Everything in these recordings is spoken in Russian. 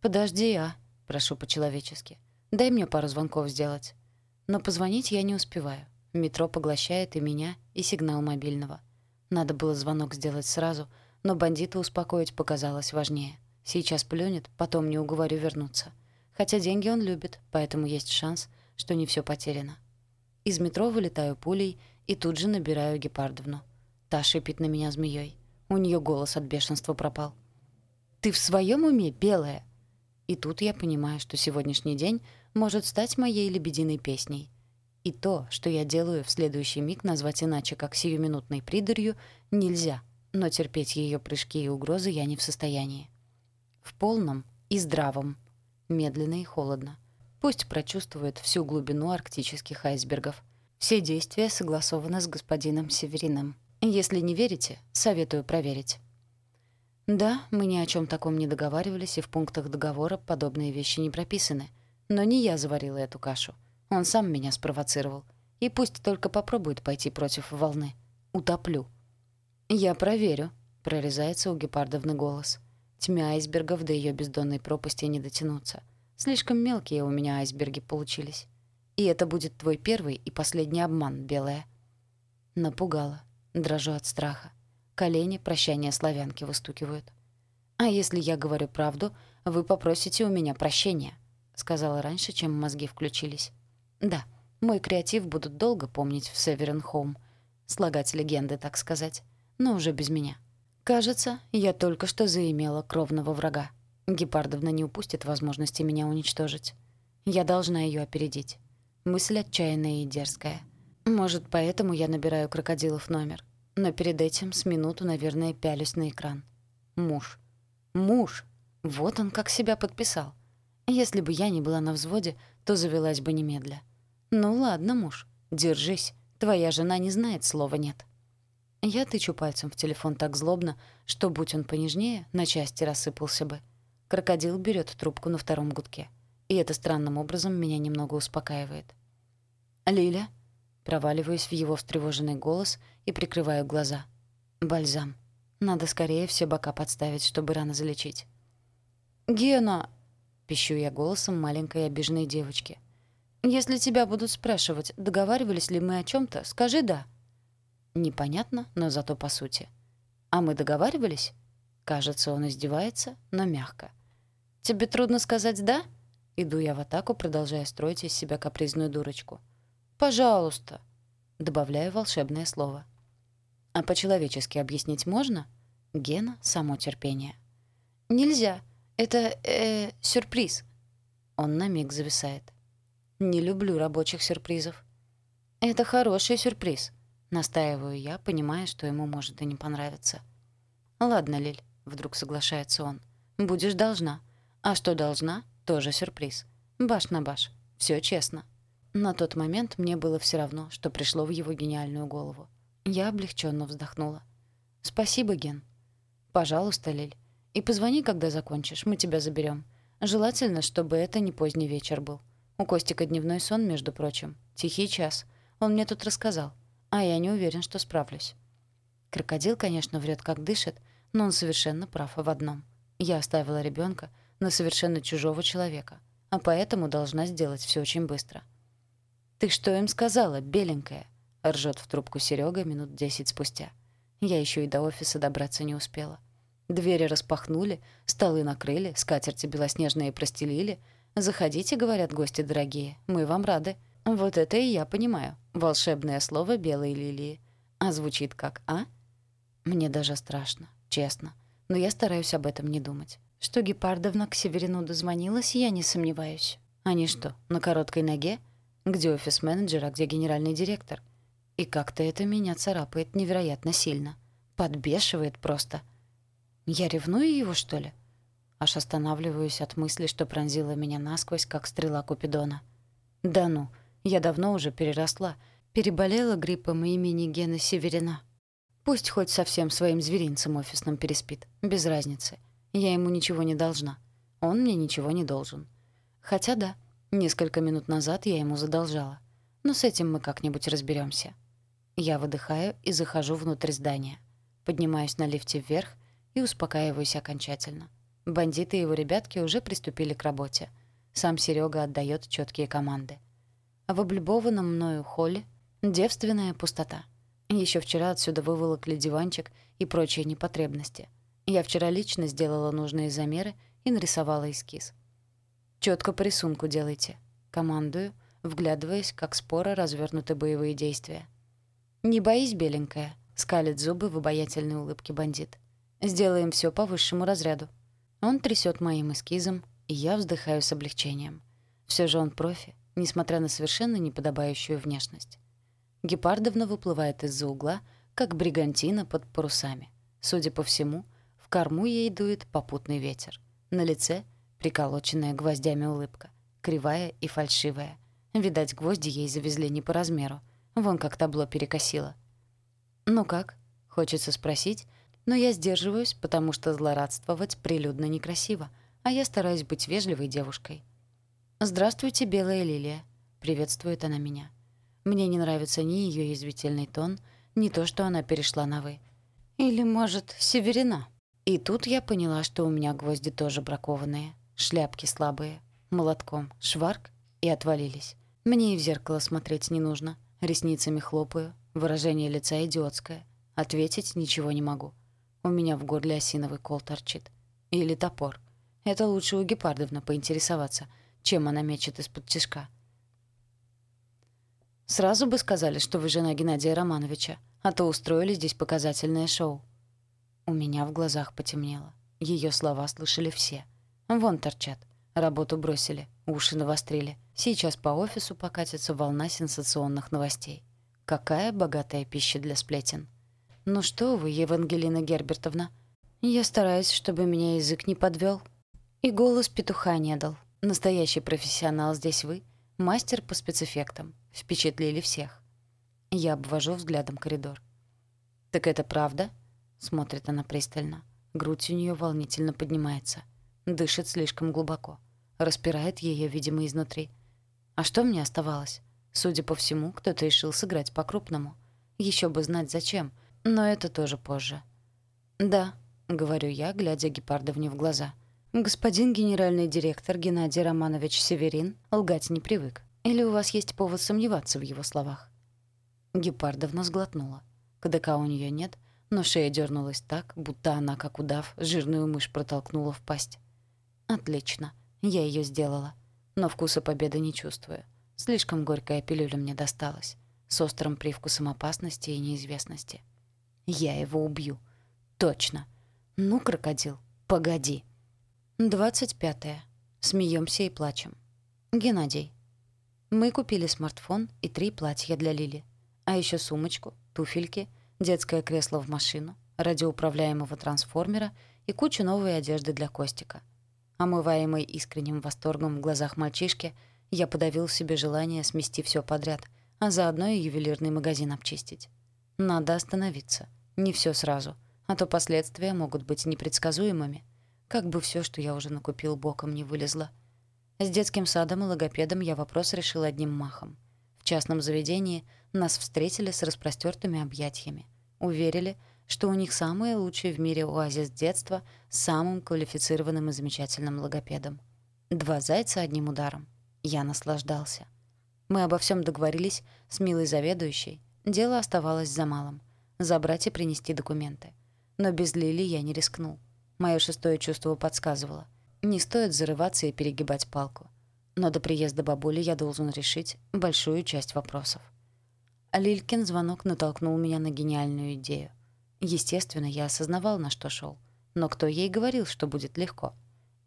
«Подожди, а?» — прошу по-человечески. «Дай мне пару звонков сделать». Но позвонить я не успеваю. Метро поглощает и меня, и сигнал мобильного. Надо было звонок сделать сразу, но бандита успокоить показалось важнее. Сейчас плюнет, потом не уговорю вернуться. Хотя деньги он любит, поэтому есть шанс, что не все потеряно. Из метро вылетаю пулей и тут же набираю Гепардовну. Та шипит на меня змеей. У нее голос от бешенства пропал. «Ты в своем уме, белая?» И тут я понимаю, что сегодняшний день может стать моей лебединой песней. И то, что я делаю в следующий миг назвать иначе, как сиюминутной придурью, нельзя, но терпеть ее прыжки и угрозы я не в состоянии. В полном и здравом. Медленно и холодно. Пусть прочувствует всю глубину арктических айсбергов. Все действия согласованы с господином Севериным. Если не верите, советую проверить. Да, мы ни о чем таком не договаривались, и в пунктах договора подобные вещи не прописаны. Но не я заварила эту кашу. Он сам меня спровоцировал. И пусть только попробует пойти против волны. Утоплю. «Я проверю», — прорезается у гепардовны голос. Тьме айсбергов до ее бездонной пропасти не дотянуться. Слишком мелкие у меня айсберги получились. И это будет твой первый и последний обман, белая. Напугала. Дрожу от страха. Колени прощания славянки выстукивают. «А если я говорю правду, вы попросите у меня прощения», — сказала раньше, чем мозги включились. «Да, мой креатив будут долго помнить в Северен Хоум. Слагать легенды, так сказать. Но уже без меня. Кажется, я только что заимела кровного врага. Гепардовна не упустит возможности меня уничтожить. Я должна ее опередить. Мысль отчаянная и дерзкая. Может, поэтому я набираю крокодилов номер. Но перед этим с минуту, наверное, пялюсь на экран. Муж. Муж. Вот он как себя подписал. Если бы я не была на взводе, то завелась бы немедля. Ну ладно, муж, держись. Твоя жена не знает слова «нет». Я тычу пальцем в телефон так злобно, что, будь он понежнее, на части рассыпался бы. Крокодил берет трубку на втором гудке. И это странным образом меня немного успокаивает. «Лиля?» Проваливаюсь в его встревоженный голос и прикрываю глаза. Бальзам. Надо скорее все бока подставить, чтобы рано залечить. «Гена!» — пищу я голосом маленькой обиженной девочки. «Если тебя будут спрашивать, договаривались ли мы о чем то скажи «да». Непонятно, но зато по сути. «А мы договаривались?» Кажется, он издевается, но мягко. «Тебе трудно сказать «да»?» Иду я в атаку, продолжая строить из себя капризную дурочку. «Пожалуйста», — добавляю волшебное слово. «А по-человечески объяснить можно?» Гена — само терпение. «Нельзя. Это, э, сюрприз». Он на миг зависает. «Не люблю рабочих сюрпризов». «Это хороший сюрприз», — настаиваю я, понимая, что ему может и не понравиться. «Ладно, Лиль», — вдруг соглашается он. «Будешь должна. А что должна, тоже сюрприз. Баш на баш. Все честно». На тот момент мне было все равно, что пришло в его гениальную голову. Я облегченно вздохнула. «Спасибо, Ген». «Пожалуйста, Лиль. И позвони, когда закончишь, мы тебя заберем. Желательно, чтобы это не поздний вечер был. У Костика дневной сон, между прочим. Тихий час. Он мне тут рассказал. А я не уверен, что справлюсь». Крокодил, конечно, врет, как дышит, но он совершенно прав в одном. Я оставила ребенка на совершенно чужого человека, а поэтому должна сделать все очень быстро. «Ты что им сказала, беленькая?» — ржет в трубку Серега минут десять спустя. Я еще и до офиса добраться не успела. Двери распахнули, столы накрыли, скатерти белоснежные простелили. «Заходите», — говорят гости дорогие, — «мы вам рады». Вот это и я понимаю. Волшебное слово белой лилии. А звучит как «а»? Мне даже страшно, честно. Но я стараюсь об этом не думать. Что Гепардовна к Северину дозвонилась, я не сомневаюсь. Они что, на короткой ноге? Где офис-менеджер, а где генеральный директор? И как-то это меня царапает невероятно сильно. Подбешивает просто. Я ревную его, что ли? Аж останавливаюсь от мысли, что пронзила меня насквозь, как стрела Купидона. Да ну, я давно уже переросла. Переболела гриппом имени Гена Северина. Пусть хоть совсем своим зверинцем офисным переспит. Без разницы. Я ему ничего не должна. Он мне ничего не должен. Хотя да, Несколько минут назад я ему задолжала. Но с этим мы как-нибудь разберемся. Я выдыхаю и захожу внутрь здания. Поднимаюсь на лифте вверх и успокаиваюсь окончательно. Бандиты и его ребятки уже приступили к работе. Сам Серега отдает четкие команды. В облюбованном мною холле девственная пустота. Еще вчера отсюда выволокли диванчик и прочие непотребности. Я вчера лично сделала нужные замеры и нарисовала эскиз. Четко по рисунку делайте. Командую, вглядываясь, как споро развернуты боевые действия. «Не боись, беленькая», — скалит зубы в обаятельной улыбке бандит. «Сделаем все по высшему разряду». Он трясет моим эскизом, и я вздыхаю с облегчением. Все же он профи, несмотря на совершенно неподобающую внешность. Гепардовна выплывает из-за угла, как бригантина под парусами. Судя по всему, в корму ей дует попутный ветер. На лице приколоченная гвоздями улыбка, кривая и фальшивая. Видать, гвозди ей завезли не по размеру. Вон как табло перекосило. «Ну как?» — хочется спросить, но я сдерживаюсь, потому что злорадствовать прилюдно некрасиво, а я стараюсь быть вежливой девушкой. «Здравствуйте, белая лилия», — приветствует она меня. Мне не нравится ни ее язвительный тон, ни то, что она перешла на «вы». Или, может, северина. И тут я поняла, что у меня гвозди тоже бракованные, шляпки слабые, молотком, шварк и отвалились. Мне и в зеркало смотреть не нужно, ресницами хлопаю, выражение лица идиотское. Ответить ничего не могу. У меня в горле осиновый кол торчит. Или топор. Это лучше у Гепардовна поинтересоваться, чем она мечет из-под тишка. Сразу бы сказали, что вы жена Геннадия Романовича, а то устроили здесь показательное шоу. У меня в глазах потемнело. Ее слова слышали все. Вон торчат. Работу бросили, уши навострили. Сейчас по офису покатится волна сенсационных новостей. Какая богатая пища для сплетен. «Ну что вы, Евангелина Гербертовна? Я стараюсь, чтобы меня язык не подвел. И голос петуха не дал. Настоящий профессионал здесь вы, мастер по спецэффектам. Впечатлили всех». Я обвожу взглядом коридор. «Так это правда?» — смотрит она пристально. Грудь у нее волнительно поднимается. Дышит слишком глубоко. Распирает ее, видимо, изнутри. А что мне оставалось? Судя по всему, кто-то решил сыграть по-крупному. Еще бы знать зачем — но это тоже позже. «Да», — говорю я, глядя Гепардовне в глаза. «Господин генеральный директор Геннадий Романович Северин лгать не привык. Или у вас есть повод сомневаться в его словах?» Гепардовна сглотнула. КДК у нее нет, но шея дернулась так, будто она, как удав, жирную мышь протолкнула в пасть. «Отлично. Я ее сделала. Но вкуса победы не чувствую. Слишком горькая пилюля мне досталась. С острым привкусом опасности и неизвестности». Я его убью. Точно. Ну, крокодил, погоди. Двадцать пятое. Смеемся и плачем. Геннадий. Мы купили смартфон и три платья для Лили. А еще сумочку, туфельки, детское кресло в машину, радиоуправляемого трансформера и кучу новой одежды для Костика. Омываемый искренним восторгом в глазах мальчишки, я подавил себе желание смести все подряд, а заодно и ювелирный магазин обчистить. Надо остановиться. Не все сразу, а то последствия могут быть непредсказуемыми. Как бы все, что я уже накупил, боком не вылезло. С детским садом и логопедом я вопрос решил одним махом. В частном заведении нас встретили с распростертыми объятиями. Уверили, что у них самый лучший в мире оазис детства с самым квалифицированным и замечательным логопедом. Два зайца одним ударом. Я наслаждался. Мы обо всем договорились с милой заведующей. Дело оставалось за малым — забрать и принести документы. Но без Лили я не рискнул. Мое шестое чувство подсказывало. Не стоит зарываться и перегибать палку. Но до приезда бабули я должен решить большую часть вопросов. Лилькин звонок натолкнул меня на гениальную идею. Естественно, я осознавал, на что шел. Но кто ей говорил, что будет легко?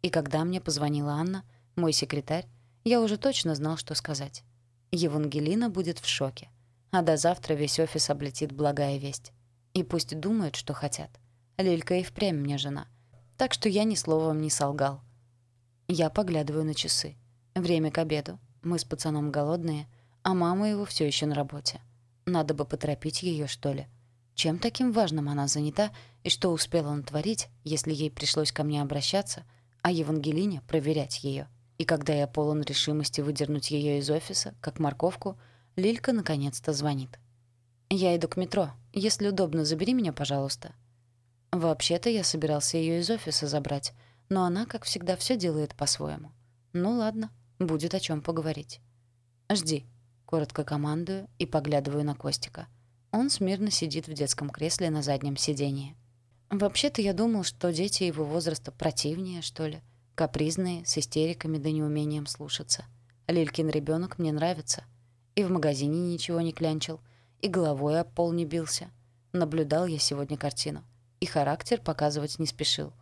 И когда мне позвонила Анна, мой секретарь, я уже точно знал, что сказать. Евангелина будет в шоке. А до завтра весь офис облетит благая весть. И пусть думают, что хотят. Лилька и впрямь мне жена. Так что я ни словом не солгал. Я поглядываю на часы. Время к обеду. Мы с пацаном голодные, а мама его все еще на работе. Надо бы поторопить ее, что ли. Чем таким важным она занята и что успела натворить, если ей пришлось ко мне обращаться, а Евангелине проверять ее. И когда я полон решимости выдернуть ее из офиса, как морковку — Лилька наконец-то звонит. «Я иду к метро. Если удобно, забери меня, пожалуйста». Вообще-то я собирался ее из офиса забрать, но она, как всегда, все делает по-своему. Ну ладно, будет о чем поговорить. «Жди», — коротко командую и поглядываю на Костика. Он смирно сидит в детском кресле на заднем сиденье. Вообще-то я думал, что дети его возраста противнее, что ли, капризные, с истериками да неумением слушаться. Лилькин ребенок мне нравится. И в магазине ничего не клянчил, и головой об пол не бился. Наблюдал я сегодня картину. И характер показывать не спешил.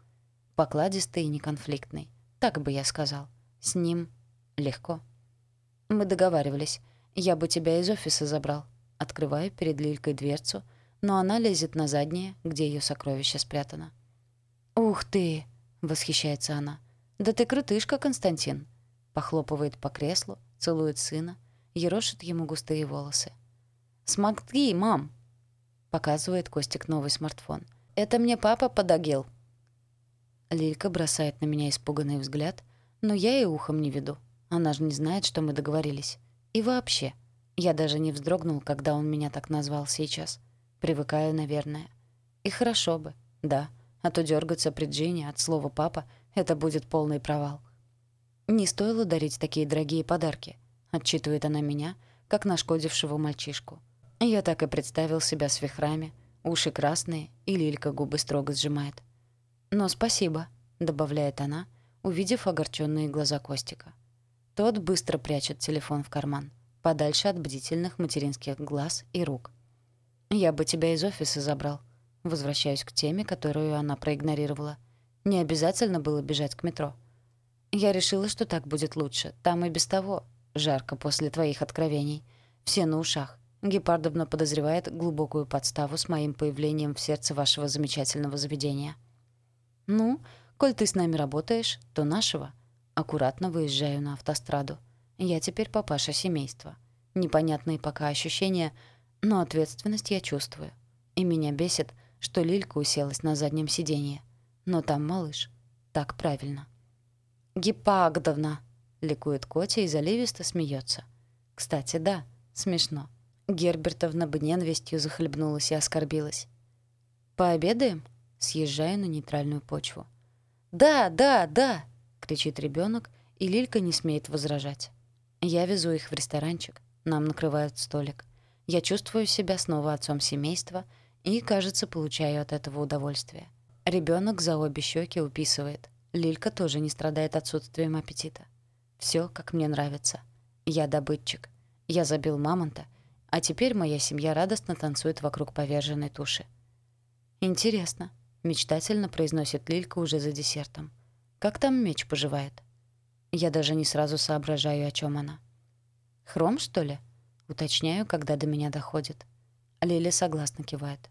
Покладистый и неконфликтный. Так бы я сказал. С ним легко. Мы договаривались. Я бы тебя из офиса забрал. Открываю перед Лилькой дверцу, но она лезет на заднее, где ее сокровище спрятано. «Ух ты!» — восхищается она. «Да ты крутышка, Константин!» Похлопывает по креслу, целует сына, ерошит ему густые волосы. «Смотри, мам!» Показывает Костик новый смартфон. «Это мне папа подогел!» Лилька бросает на меня испуганный взгляд, но я и ухом не веду. Она же не знает, что мы договорились. И вообще, я даже не вздрогнул, когда он меня так назвал сейчас. Привыкаю, наверное. И хорошо бы, да. А то дергаться при Джине от слова «папа» — это будет полный провал. «Не стоило дарить такие дорогие подарки», — отчитывает она меня, как нашкодившего мальчишку. Я так и представил себя с вихрами, уши красные, и Лилька губы строго сжимает. «Но спасибо», — добавляет она, увидев огорченные глаза Костика. Тот быстро прячет телефон в карман, подальше от бдительных материнских глаз и рук. «Я бы тебя из офиса забрал». Возвращаюсь к теме, которую она проигнорировала. Не обязательно было бежать к метро. Я решила, что так будет лучше. Там и без того жарко после твоих откровений. Все на ушах. Гепардовна подозревает глубокую подставу с моим появлением в сердце вашего замечательного заведения. «Ну, коль ты с нами работаешь, то нашего». Аккуратно выезжаю на автостраду. Я теперь папаша семейства. Непонятные пока ощущения, но ответственность я чувствую. И меня бесит, что Лилька уселась на заднем сиденье. Но там малыш. Так правильно. «Гипагдовна!» — ликует Котя и заливисто смеется. Кстати, да, смешно. Гербертовна бы ненавистью захлебнулась и оскорбилась. «Пообедаем?» — съезжаю на нейтральную почву. «Да, да, да!» кричит ребенок, и Лилька не смеет возражать. Я везу их в ресторанчик, нам накрывают столик. Я чувствую себя снова отцом семейства и, кажется, получаю от этого удовольствие. Ребенок за обе щеки уписывает. Лилька тоже не страдает отсутствием аппетита. Все, как мне нравится. Я добытчик. Я забил мамонта, а теперь моя семья радостно танцует вокруг поверженной туши. «Интересно», — мечтательно произносит Лилька уже за десертом. Как там меч поживает? Я даже не сразу соображаю, о чем она. Хром, что ли? Уточняю, когда до меня доходит. Лиля согласно кивает.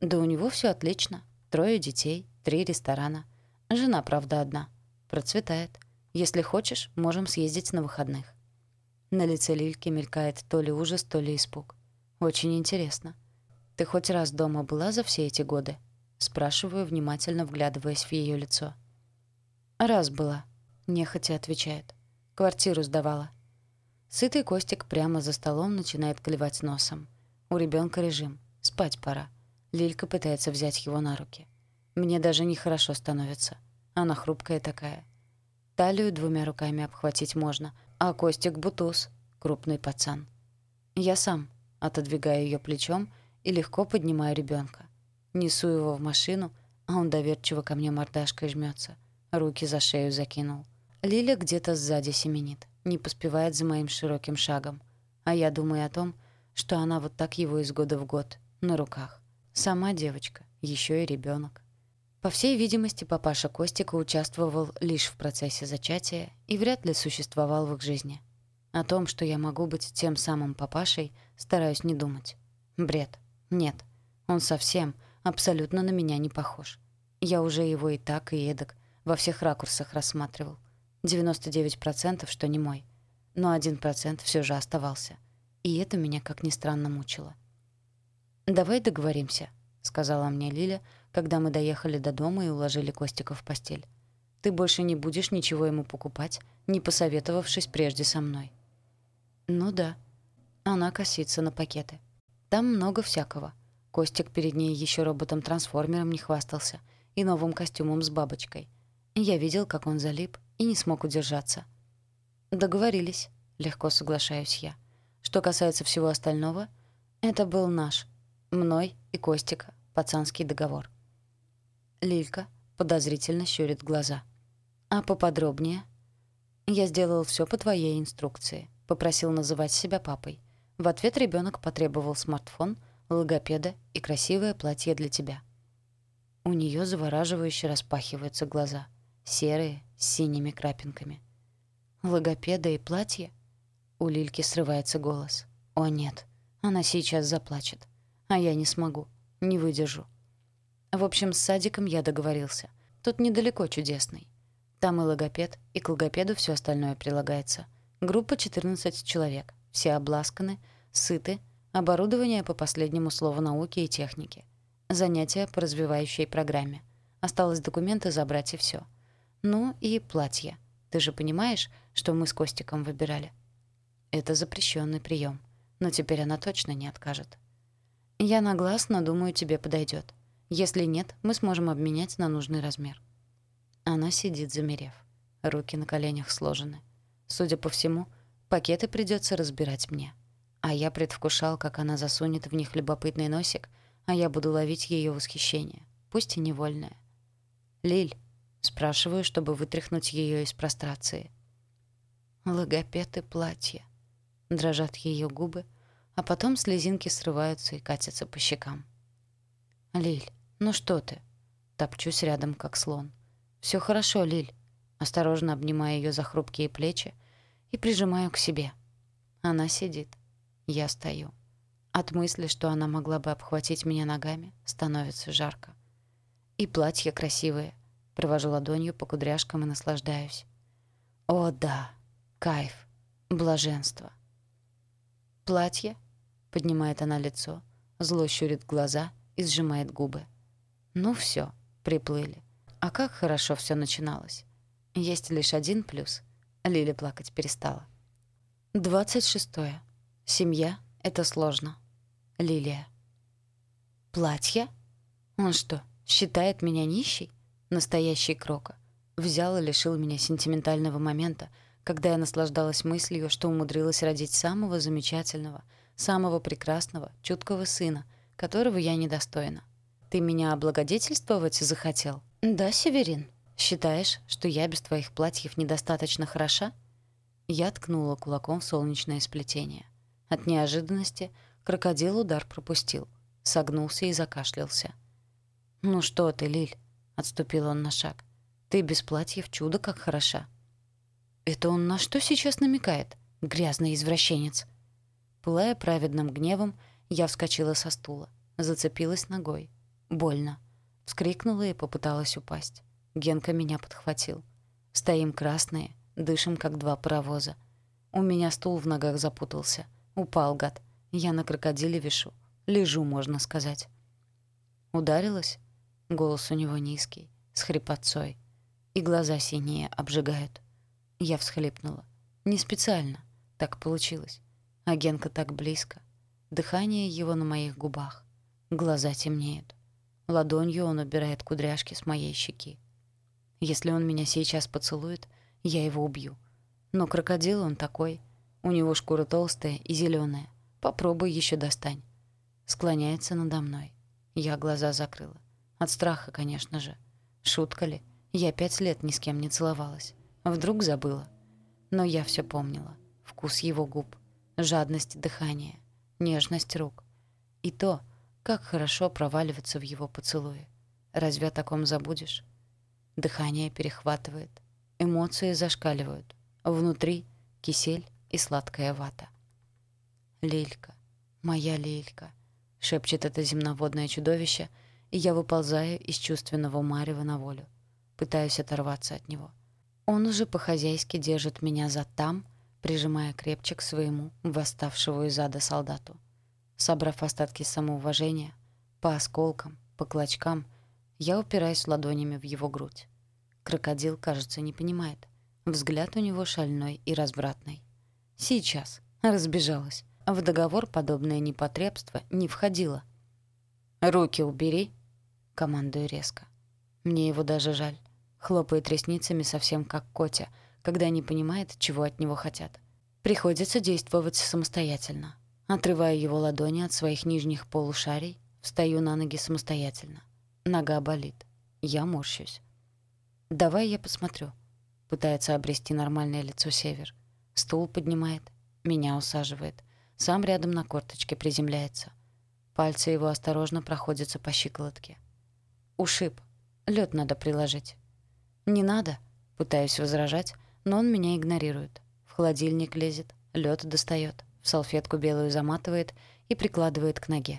Да у него все отлично. Трое детей, три ресторана. Жена, правда, одна. Процветает. Если хочешь, можем съездить на выходных. На лице Лильки мелькает то ли ужас, то ли испуг. Очень интересно. Ты хоть раз дома была за все эти годы? Спрашиваю, внимательно вглядываясь в ее лицо. «Раз была», — нехотя отвечает. «Квартиру сдавала». Сытый Костик прямо за столом начинает клевать носом. У ребенка режим. Спать пора. Лилька пытается взять его на руки. Мне даже нехорошо становится. Она хрупкая такая. Талию двумя руками обхватить можно, а Костик бутуз, крупный пацан. Я сам отодвигаю ее плечом и легко поднимаю ребенка. Несу его в машину, а он доверчиво ко мне мордашкой жмется руки за шею закинул. Лиля где-то сзади семенит, не поспевает за моим широким шагом. А я думаю о том, что она вот так его из года в год, на руках. Сама девочка, еще и ребенок. По всей видимости, папаша Костика участвовал лишь в процессе зачатия и вряд ли существовал в их жизни. О том, что я могу быть тем самым папашей, стараюсь не думать. Бред. Нет. Он совсем, абсолютно на меня не похож. Я уже его и так, и эдак во всех ракурсах рассматривал. 99% что не мой. Но 1% все же оставался. И это меня, как ни странно, мучило. «Давай договоримся», — сказала мне Лиля, когда мы доехали до дома и уложили Костика в постель. «Ты больше не будешь ничего ему покупать, не посоветовавшись прежде со мной». «Ну да». Она косится на пакеты. Там много всякого. Костик перед ней еще роботом-трансформером не хвастался и новым костюмом с бабочкой — Я видел, как он залип, и не смог удержаться. «Договорились», — легко соглашаюсь я. Что касается всего остального, это был наш, мной и Костика, пацанский договор. Лилька подозрительно щурит глаза. «А поподробнее?» «Я сделал все по твоей инструкции», — попросил называть себя папой. В ответ ребенок потребовал смартфон, логопеда и красивое платье для тебя. У нее завораживающе распахиваются глаза, серые, с синими крапинками. «Логопеда и платье?» У Лильки срывается голос. «О, нет, она сейчас заплачет. А я не смогу, не выдержу». В общем, с садиком я договорился. Тут недалеко чудесный. Там и логопед, и к логопеду все остальное прилагается. Группа 14 человек. Все обласканы, сыты, оборудование по последнему слову науки и техники. Занятия по развивающей программе. Осталось документы забрать и все. Ну и платье. Ты же понимаешь, что мы с Костиком выбирали? Это запрещенный прием. Но теперь она точно не откажет. Я на думаю, тебе подойдет. Если нет, мы сможем обменять на нужный размер. Она сидит, замерев. Руки на коленях сложены. Судя по всему, пакеты придется разбирать мне. А я предвкушал, как она засунет в них любопытный носик, а я буду ловить ее восхищение, пусть и невольное. «Лиль», — спрашиваю, чтобы вытряхнуть ее из прострации. Логопед и платье. Дрожат ее губы, а потом слезинки срываются и катятся по щекам. «Лиль, ну что ты?» Топчусь рядом, как слон. Все хорошо, Лиль». Осторожно обнимаю ее за хрупкие плечи и прижимаю к себе. Она сидит. Я стою. От мысли, что она могла бы обхватить меня ногами, становится жарко. И платье красивое. Провожу ладонью по кудряшкам и наслаждаюсь. О, да, кайф, блаженство. «Платье?» — поднимает она лицо, зло щурит глаза и сжимает губы. «Ну все, приплыли. А как хорошо все начиналось. Есть лишь один плюс. Лиля плакать перестала. Двадцать шестое. Семья — это сложно. Лилия. Платье? Он что, считает меня нищей? Настоящий крока. Взял и лишил меня сентиментального момента, когда я наслаждалась мыслью, что умудрилась родить самого замечательного, самого прекрасного, чуткого сына, которого я недостойна. Ты меня облагодетельствовать захотел? «Да, Северин, считаешь, что я без твоих платьев недостаточно хороша?» Я ткнула кулаком в солнечное сплетение. От неожиданности крокодил удар пропустил, согнулся и закашлялся. «Ну что ты, Лиль?» — отступил он на шаг. «Ты без платьев чудо как хороша». «Это он на что сейчас намекает? Грязный извращенец!» Пылая праведным гневом, я вскочила со стула, зацепилась ногой. Больно. Вскрикнула и попыталась упасть. Генка меня подхватил. Стоим красные, дышим, как два паровоза. У меня стул в ногах запутался. Упал, гад. Я на крокодиле вишу. Лежу, можно сказать. Ударилась? Голос у него низкий, с хрипотцой. И глаза синие обжигают. Я всхлипнула. Не специально. Так получилось. А Генка так близко. Дыхание его на моих губах. Глаза темнеют. Ладонью он убирает кудряшки с моей щеки. Если он меня сейчас поцелует, я его убью. Но крокодил он такой. У него шкура толстая и зеленая. Попробуй еще достань. Склоняется надо мной. Я глаза закрыла. От страха, конечно же. Шутка ли? Я пять лет ни с кем не целовалась. Вдруг забыла. Но я все помнила. Вкус его губ, жадность дыхания, нежность рук. И то, как хорошо проваливаться в его поцелуи. Разве о таком забудешь? Дыхание перехватывает, эмоции зашкаливают. Внутри кисель и сладкая вата. «Лилька, моя Лилька», — шепчет это земноводное чудовище, и я выползаю из чувственного марева на волю. Пытаюсь оторваться от него. Он уже по-хозяйски держит меня за там, прижимая крепче к своему восставшего из ада солдату. Собрав остатки самоуважения, по осколкам, по клочкам, я упираюсь ладонями в его грудь. Крокодил, кажется, не понимает. Взгляд у него шальной и развратный. Сейчас. Разбежалась. В договор подобное непотребство не входило. «Руки убери!» — командую резко. Мне его даже жаль. хлопает ресницами совсем как Котя, когда не понимает, чего от него хотят. Приходится действовать самостоятельно. Отрываю его ладони от своих нижних полушарий, встаю на ноги самостоятельно. Нога болит. Я морщусь. «Давай я посмотрю». Пытается обрести нормальное лицо Север. Стул поднимает, меня усаживает. Сам рядом на корточке приземляется. Пальцы его осторожно проходятся по щиколотке. Ушиб. Лед надо приложить. «Не надо», — пытаюсь возражать, но он меня игнорирует. В холодильник лезет, лед достает, в салфетку белую заматывает и прикладывает к ноге.